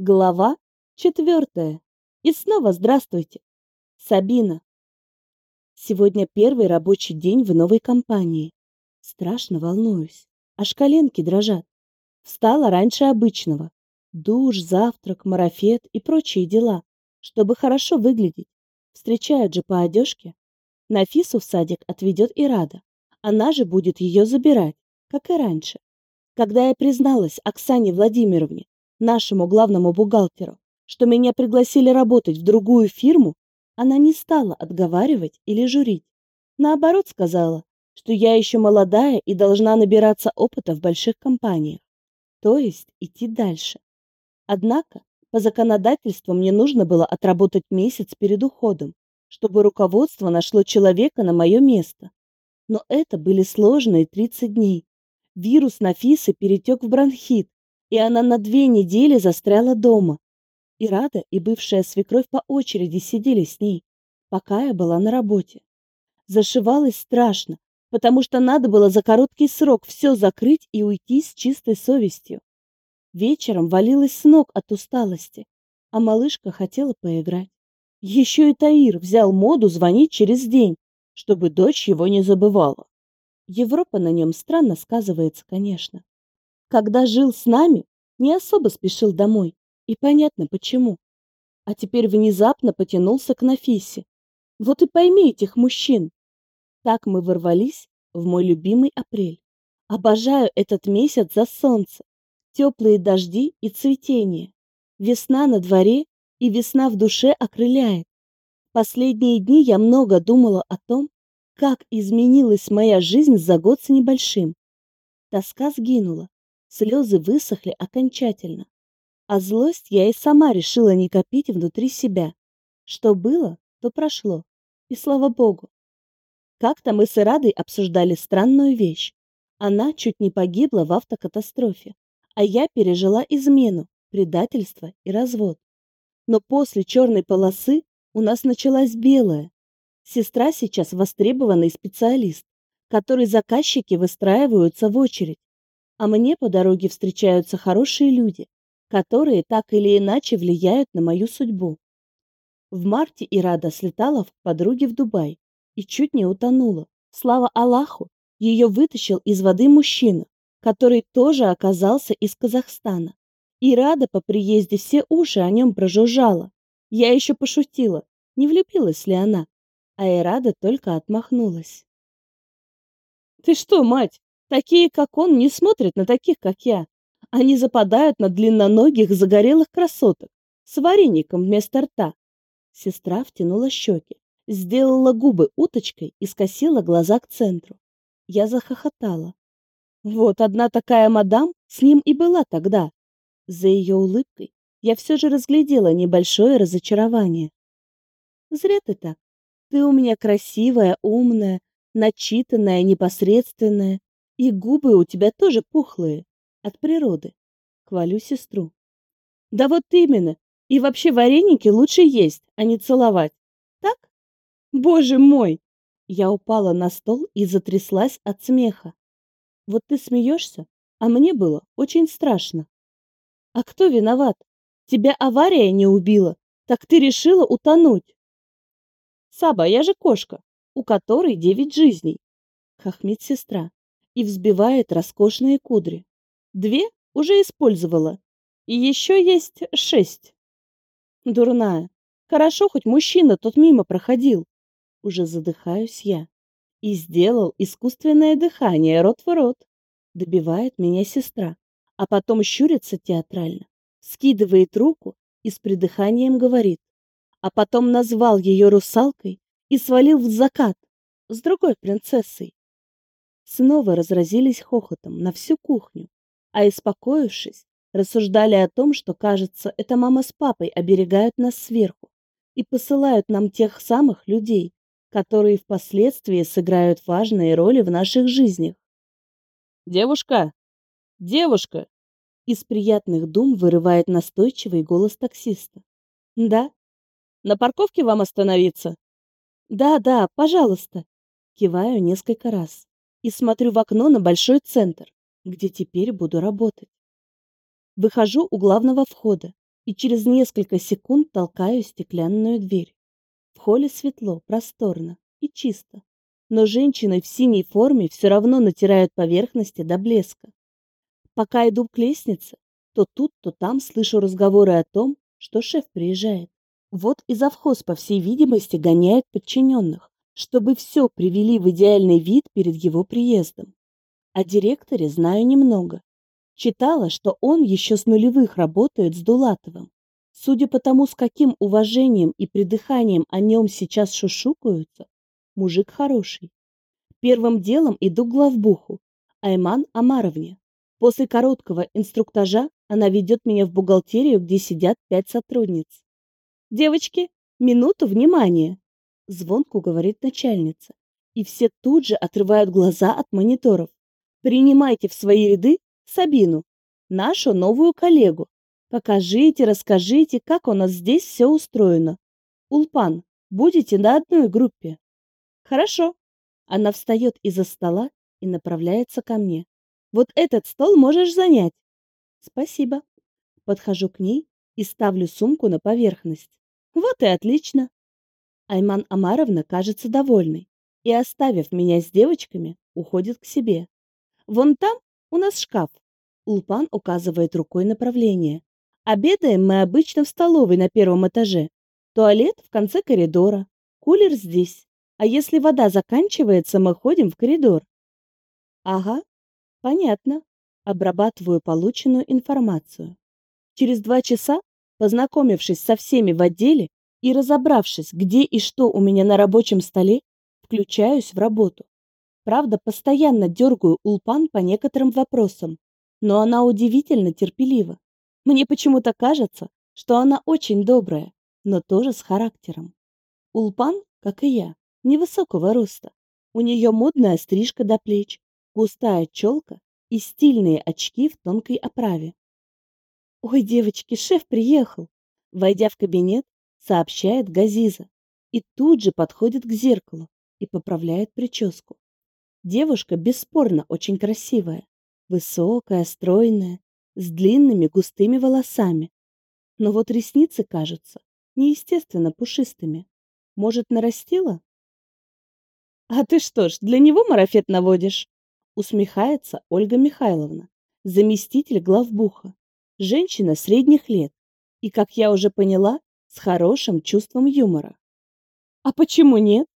Глава четвертая. И снова здравствуйте. Сабина. Сегодня первый рабочий день в новой компании. Страшно волнуюсь. Аж коленки дрожат. Встала раньше обычного. Душ, завтрак, марафет и прочие дела, чтобы хорошо выглядеть. Встречают же по одежке. Нафису в садик отведет и Рада. Она же будет ее забирать, как и раньше. Когда я призналась Оксане Владимировне, нашему главному бухгалтеру, что меня пригласили работать в другую фирму, она не стала отговаривать или журить. Наоборот, сказала, что я еще молодая и должна набираться опыта в больших компаниях, то есть идти дальше. Однако, по законодательству мне нужно было отработать месяц перед уходом, чтобы руководство нашло человека на мое место. Но это были сложные 30 дней. Вирус Нафисы перетек в бронхит, и она на две недели застряла дома. И Рада, и бывшая свекровь по очереди сидели с ней, пока я была на работе. Зашивалась страшно, потому что надо было за короткий срок все закрыть и уйти с чистой совестью. Вечером валилась с ног от усталости, а малышка хотела поиграть. Еще и Таир взял моду звонить через день, чтобы дочь его не забывала. Европа на нем странно сказывается, конечно. Когда жил с нами, не особо спешил домой. И понятно почему. А теперь внезапно потянулся к Нафисе. Вот и пойми этих мужчин. Так мы ворвались в мой любимый апрель. Обожаю этот месяц за солнце, теплые дожди и цветение. Весна на дворе и весна в душе окрыляет. Последние дни я много думала о том, как изменилась моя жизнь за год с небольшим. Тоска сгинула, Слезы высохли окончательно. А злость я и сама решила не копить внутри себя. Что было, то прошло. И слава богу. Как-то мы с Ирадой обсуждали странную вещь. Она чуть не погибла в автокатастрофе, а я пережила измену, предательство и развод. Но после черной полосы у нас началась белая. Сестра сейчас востребованный специалист, который заказчики выстраиваются в очередь. А мне по дороге встречаются хорошие люди, которые так или иначе влияют на мою судьбу. В марте Ирада слетала в подруги в Дубай и чуть не утонула. Слава Аллаху, ее вытащил из воды мужчина, который тоже оказался из Казахстана. Ирада по приезде все уши о нем прожужжала. Я еще пошутила, не влюбилась ли она, а Ирада только отмахнулась. «Ты что, мать, Такие, как он, не смотрят на таких, как я. Они западают на длинноногих загорелых красоток с вареником вместо рта. Сестра втянула щеки, сделала губы уточкой и скосила глаза к центру. Я захохотала. Вот одна такая мадам с ним и была тогда. За ее улыбкой я все же разглядела небольшое разочарование. Зря ты так. Ты у меня красивая, умная, начитанная, непосредственная. И губы у тебя тоже пухлые. От природы. Хвалю сестру. Да вот именно. И вообще вареники лучше есть, а не целовать. Так? Боже мой! Я упала на стол и затряслась от смеха. Вот ты смеешься, а мне было очень страшно. А кто виноват? Тебя авария не убила, так ты решила утонуть. Саба, я же кошка, у которой девять жизней. Хохмит сестра и взбивает роскошные кудри. Две уже использовала, и еще есть шесть. Дурная. Хорошо, хоть мужчина тот мимо проходил. Уже задыхаюсь я. И сделал искусственное дыхание рот в рот. Добивает меня сестра, а потом щурится театрально. Скидывает руку и с придыханием говорит. А потом назвал ее русалкой и свалил в закат с другой принцессой снова разразились хохотом на всю кухню, а испокоившись, рассуждали о том, что, кажется, это мама с папой оберегают нас сверху и посылают нам тех самых людей, которые впоследствии сыграют важные роли в наших жизнях. «Девушка! Девушка!» Из приятных дум вырывает настойчивый голос таксиста. «Да? На парковке вам остановиться?» «Да, да, пожалуйста!» Киваю несколько раз и смотрю в окно на большой центр, где теперь буду работать. Выхожу у главного входа и через несколько секунд толкаю стеклянную дверь. В холле светло, просторно и чисто, но женщины в синей форме все равно натирают поверхности до блеска. Пока иду к лестнице, то тут, то там слышу разговоры о том, что шеф приезжает. Вот и завхоз, по всей видимости, гоняет подчиненных, чтобы все привели в идеальный вид перед его приездом. О директоре знаю немного. Читала, что он еще с нулевых работает с Дулатовым. Судя по тому, с каким уважением и придыханием о нем сейчас шушукаются, мужик хороший. Первым делом иду к главбуху, Айман Амаровне. После короткого инструктажа она ведет меня в бухгалтерию, где сидят пять сотрудниц. «Девочки, минуту внимания!» Звонку говорит начальница. И все тут же отрывают глаза от мониторов. «Принимайте в свои ряды Сабину, нашу новую коллегу. Покажите, расскажите, как у нас здесь все устроено. Улпан, будете на одной группе?» «Хорошо». Она встает из-за стола и направляется ко мне. Вот этот стол можешь занять. Спасибо. Подхожу к ней и ставлю сумку на поверхность. Вот и отлично. Айман Амаровна кажется довольной и, оставив меня с девочками, уходит к себе. Вон там у нас шкаф. Улпан указывает рукой направление. Обедаем мы обычно в столовой на первом этаже. Туалет в конце коридора. Кулер здесь. А если вода заканчивается, мы ходим в коридор. Ага, Понятно. Обрабатываю полученную информацию. Через два часа, познакомившись со всеми в отделе и разобравшись, где и что у меня на рабочем столе, включаюсь в работу. Правда, постоянно дергаю Улпан по некоторым вопросам, но она удивительно терпелива. Мне почему-то кажется, что она очень добрая, но тоже с характером. Улпан, как и я, невысокого роста. У нее модная стрижка до плеч, густая челка и стильные очки в тонкой оправе. «Ой, девочки, шеф приехал!» Войдя в кабинет, сообщает Газиза и тут же подходит к зеркалу и поправляет прическу. Девушка бесспорно очень красивая, высокая, стройная, с длинными густыми волосами. Но вот ресницы кажутся неестественно пушистыми. Может, нарастила? А ты что ж, для него марафет наводишь? усмехается Ольга Михайловна, заместитель главбуха, женщина средних лет и, как я уже поняла, с хорошим чувством юмора. А почему нет?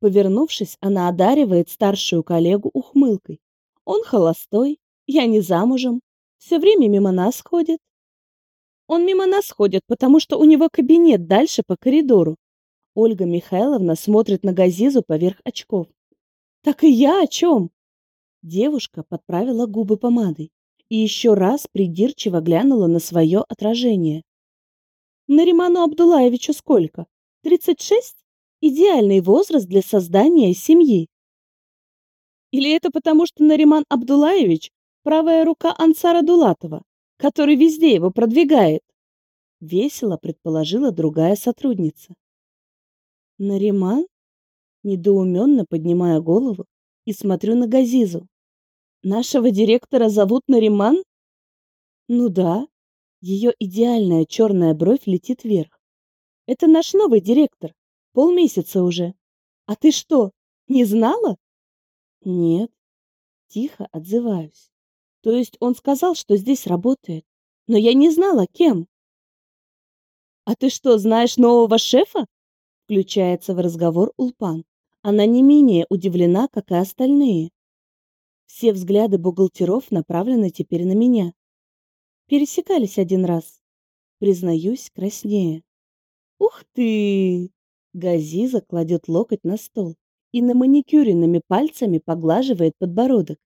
Повернувшись, она одаривает старшую коллегу ухмылкой. Он холостой, я не замужем, все время мимо нас ходит. Он мимо нас ходит, потому что у него кабинет дальше по коридору. Ольга Михайловна смотрит на Газизу поверх очков. Так и я о чем? Девушка подправила губы помадой и еще раз придирчиво глянула на свое отражение. Нариману Абдулаевичу сколько? Тридцать шесть? Идеальный возраст для создания семьи. Или это потому, что Нариман Абдулаевич – правая рука Ансара Дулатова, который везде его продвигает? Весело предположила другая сотрудница. Нариман? Недоуменно поднимая голову и смотрю на Газизу. Нашего директора зовут Нариман? Ну да. Ее идеальная черная бровь летит вверх. Это наш новый директор. Полмесяца уже. А ты что, не знала? Нет. Тихо отзываюсь. То есть он сказал, что здесь работает. Но я не знала, кем. А ты что, знаешь нового шефа? Включается в разговор Улпан. Она не менее удивлена, как и остальные. Все взгляды бухгалтеров направлены теперь на меня. Пересекались один раз. Признаюсь, краснее. Ух ты! Газиза кладет локоть на стол и на маникюренными пальцами поглаживает подбородок.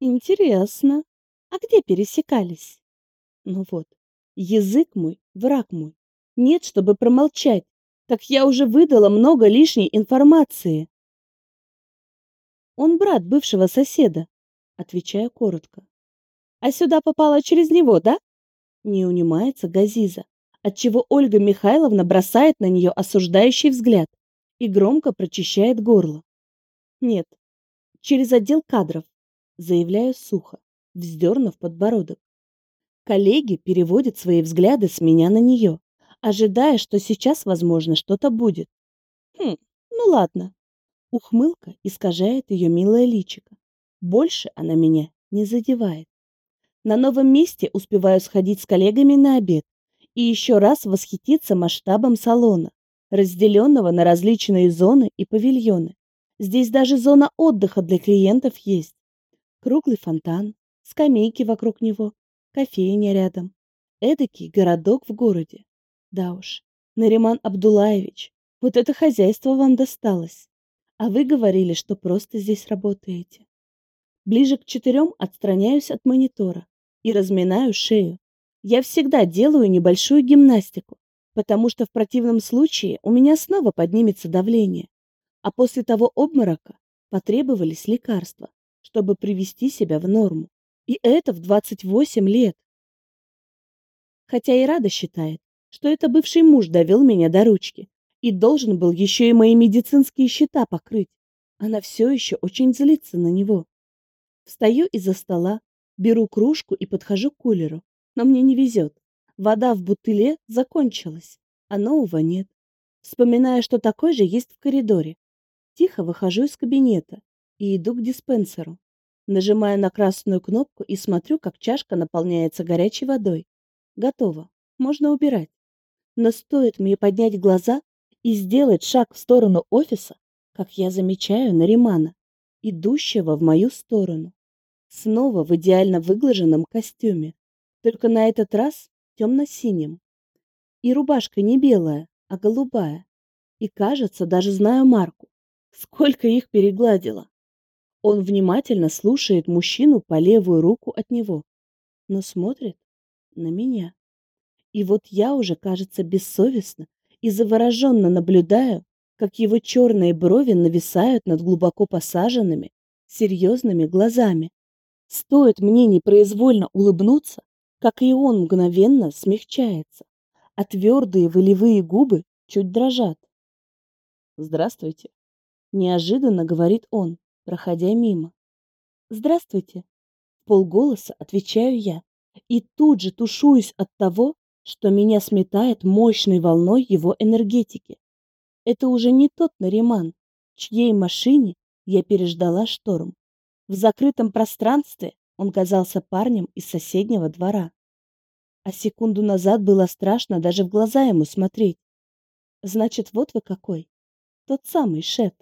Интересно. А где пересекались? Ну вот, язык мой, враг мой. Нет, чтобы промолчать. Так я уже выдала много лишней информации. Он брат бывшего соседа отвечая коротко. «А сюда попала через него, да?» Не унимается Газиза, отчего Ольга Михайловна бросает на нее осуждающий взгляд и громко прочищает горло. «Нет, через отдел кадров», заявляю сухо, вздернув подбородок. Коллеги переводят свои взгляды с меня на нее, ожидая, что сейчас, возможно, что-то будет. Хм, ну ладно. Ухмылка искажает ее милое личико. Больше она меня не задевает. На новом месте успеваю сходить с коллегами на обед и еще раз восхититься масштабом салона, разделенного на различные зоны и павильоны. Здесь даже зона отдыха для клиентов есть. Круглый фонтан, скамейки вокруг него, кофейня рядом. Эдакий городок в городе. Да уж, Нариман Абдулаевич, вот это хозяйство вам досталось. А вы говорили, что просто здесь работаете. Ближе к четырем отстраняюсь от монитора и разминаю шею. Я всегда делаю небольшую гимнастику, потому что в противном случае у меня снова поднимется давление. А после того обморока потребовались лекарства, чтобы привести себя в норму. И это в 28 лет. Хотя и Рада считает, что это бывший муж довел меня до ручки и должен был еще и мои медицинские счета покрыть. Она все еще очень злится на него. Встаю из-за стола, беру кружку и подхожу к кулеру, но мне не везет. Вода в бутыле закончилась, а нового нет. Вспоминая, что такой же есть в коридоре, Тихо выхожу из кабинета и иду к диспенсеру. Нажимаю на красную кнопку и смотрю, как чашка наполняется горячей водой. Готово. Можно убирать. Но стоит мне поднять глаза и сделать шаг в сторону офиса, как я замечаю Наримана, идущего в мою сторону. Снова в идеально выглаженном костюме, только на этот раз темно-синим. И рубашка не белая, а голубая. И, кажется, даже знаю марку. Сколько их перегладила. Он внимательно слушает мужчину по левую руку от него, но смотрит на меня. И вот я уже, кажется, бессовестно и завороженно наблюдаю, как его черные брови нависают над глубоко посаженными, серьезными глазами. Стоит мне непроизвольно улыбнуться, как и он мгновенно смягчается, а твердые волевые губы чуть дрожат. «Здравствуйте», Неожиданно говорит он, проходя мимо. «Здравствуйте!» Полголоса отвечаю я. И тут же тушуюсь от того, что меня сметает мощной волной его энергетики. Это уже не тот Нариман, чьей машине я переждала шторм. В закрытом пространстве он казался парнем из соседнего двора. А секунду назад было страшно даже в глаза ему смотреть. Значит, вот вы какой. Тот самый шеф.